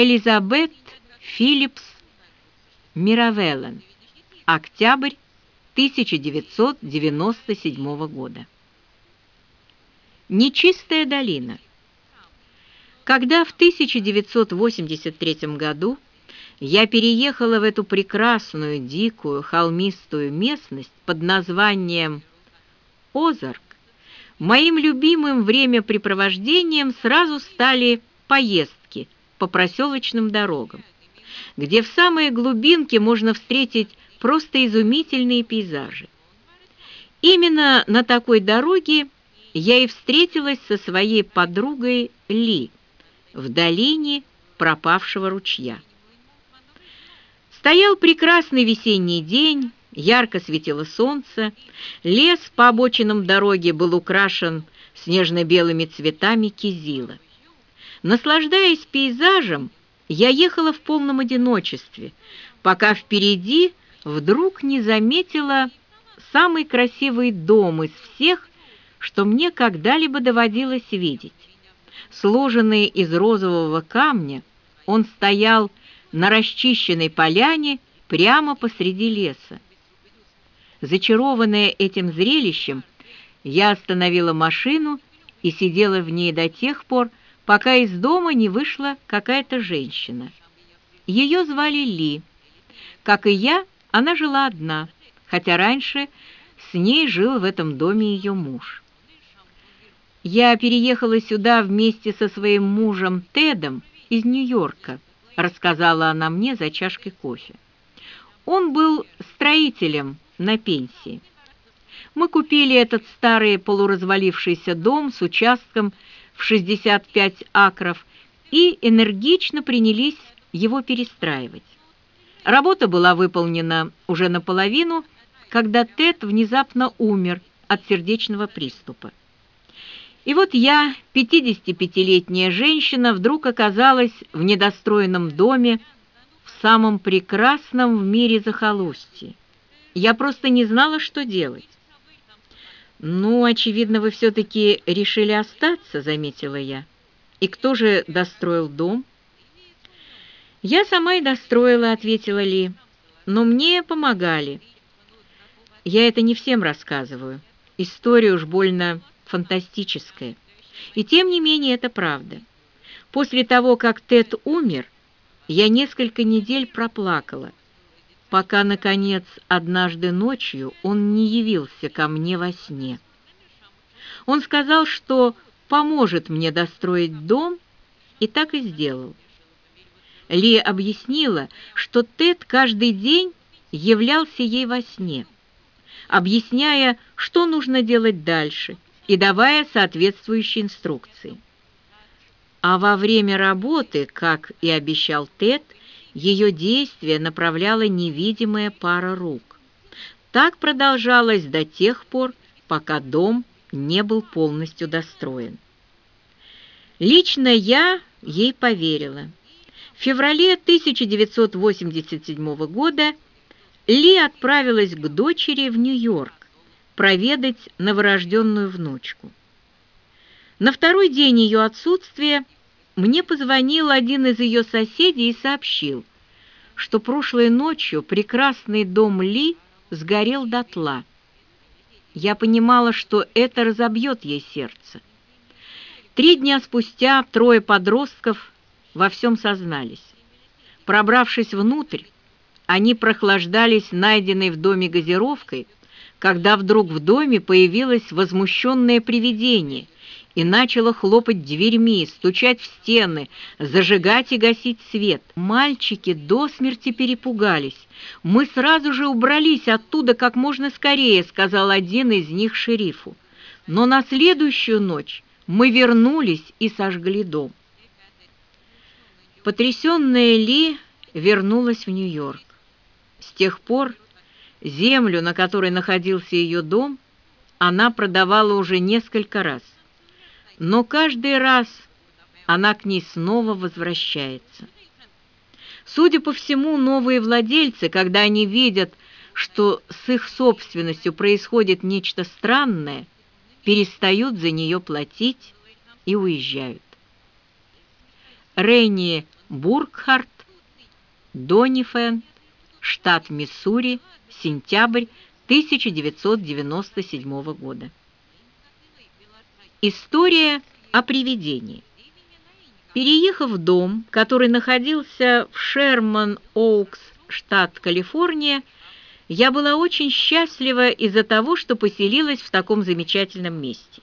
Элизабет Филлипс Миравеллен. Октябрь 1997 года. Нечистая долина. Когда в 1983 году я переехала в эту прекрасную, дикую, холмистую местность под названием Озарк, моим любимым времяпрепровождением сразу стали поездки по проселочным дорогам, где в самой глубинке можно встретить просто изумительные пейзажи. Именно на такой дороге я и встретилась со своей подругой Ли в долине пропавшего ручья. Стоял прекрасный весенний день, ярко светило солнце, лес по обочинам дороги был украшен снежно-белыми цветами кизила. Наслаждаясь пейзажем, я ехала в полном одиночестве, пока впереди вдруг не заметила самый красивый дом из всех, что мне когда-либо доводилось видеть. Сложенный из розового камня, он стоял на расчищенной поляне прямо посреди леса. Зачарованная этим зрелищем, я остановила машину и сидела в ней до тех пор, пока из дома не вышла какая-то женщина. Ее звали Ли. Как и я, она жила одна, хотя раньше с ней жил в этом доме ее муж. Я переехала сюда вместе со своим мужем Тедом из Нью-Йорка, рассказала она мне за чашкой кофе. Он был строителем на пенсии. Мы купили этот старый полуразвалившийся дом с участком в 65 акров и энергично принялись его перестраивать. Работа была выполнена уже наполовину, когда Тед внезапно умер от сердечного приступа. И вот я, 55-летняя женщина, вдруг оказалась в недостроенном доме в самом прекрасном в мире захолустье. Я просто не знала, что делать. «Ну, очевидно, вы все-таки решили остаться», — заметила я. «И кто же достроил дом?» «Я сама и достроила», — ответила Ли. «Но мне помогали». Я это не всем рассказываю. История уж больно фантастическая. И тем не менее это правда. После того, как Тед умер, я несколько недель проплакала, пока, наконец, однажды ночью он не явился ко мне во сне. Он сказал, что поможет мне достроить дом, и так и сделал. Ли объяснила, что Тед каждый день являлся ей во сне, объясняя, что нужно делать дальше, и давая соответствующие инструкции. А во время работы, как и обещал Тед, ее действие направляла невидимая пара рук. Так продолжалось до тех пор, пока дом не был полностью достроен. Лично я ей поверила. В феврале 1987 года Ли отправилась к дочери в Нью-Йорк проведать новорожденную внучку. На второй день ее отсутствия мне позвонил один из ее соседей и сообщил, что прошлой ночью прекрасный дом Ли сгорел дотла. Я понимала, что это разобьет ей сердце. Три дня спустя трое подростков во всем сознались. Пробравшись внутрь, они прохлаждались найденной в доме газировкой, когда вдруг в доме появилось возмущенное привидение – и начала хлопать дверьми, стучать в стены, зажигать и гасить свет. Мальчики до смерти перепугались. «Мы сразу же убрались оттуда как можно скорее», — сказал один из них шерифу. «Но на следующую ночь мы вернулись и сожгли дом». Потрясенная Ли вернулась в Нью-Йорк. С тех пор землю, на которой находился ее дом, она продавала уже несколько раз но каждый раз она к ней снова возвращается. Судя по всему, новые владельцы, когда они видят, что с их собственностью происходит нечто странное, перестают за нее платить и уезжают. Рейни Бургхарт, Донифен, штат Миссури, сентябрь 1997 года. История о привидении. Переехав в дом, который находился в Шерман-Оукс, штат Калифорния, я была очень счастлива из-за того, что поселилась в таком замечательном месте.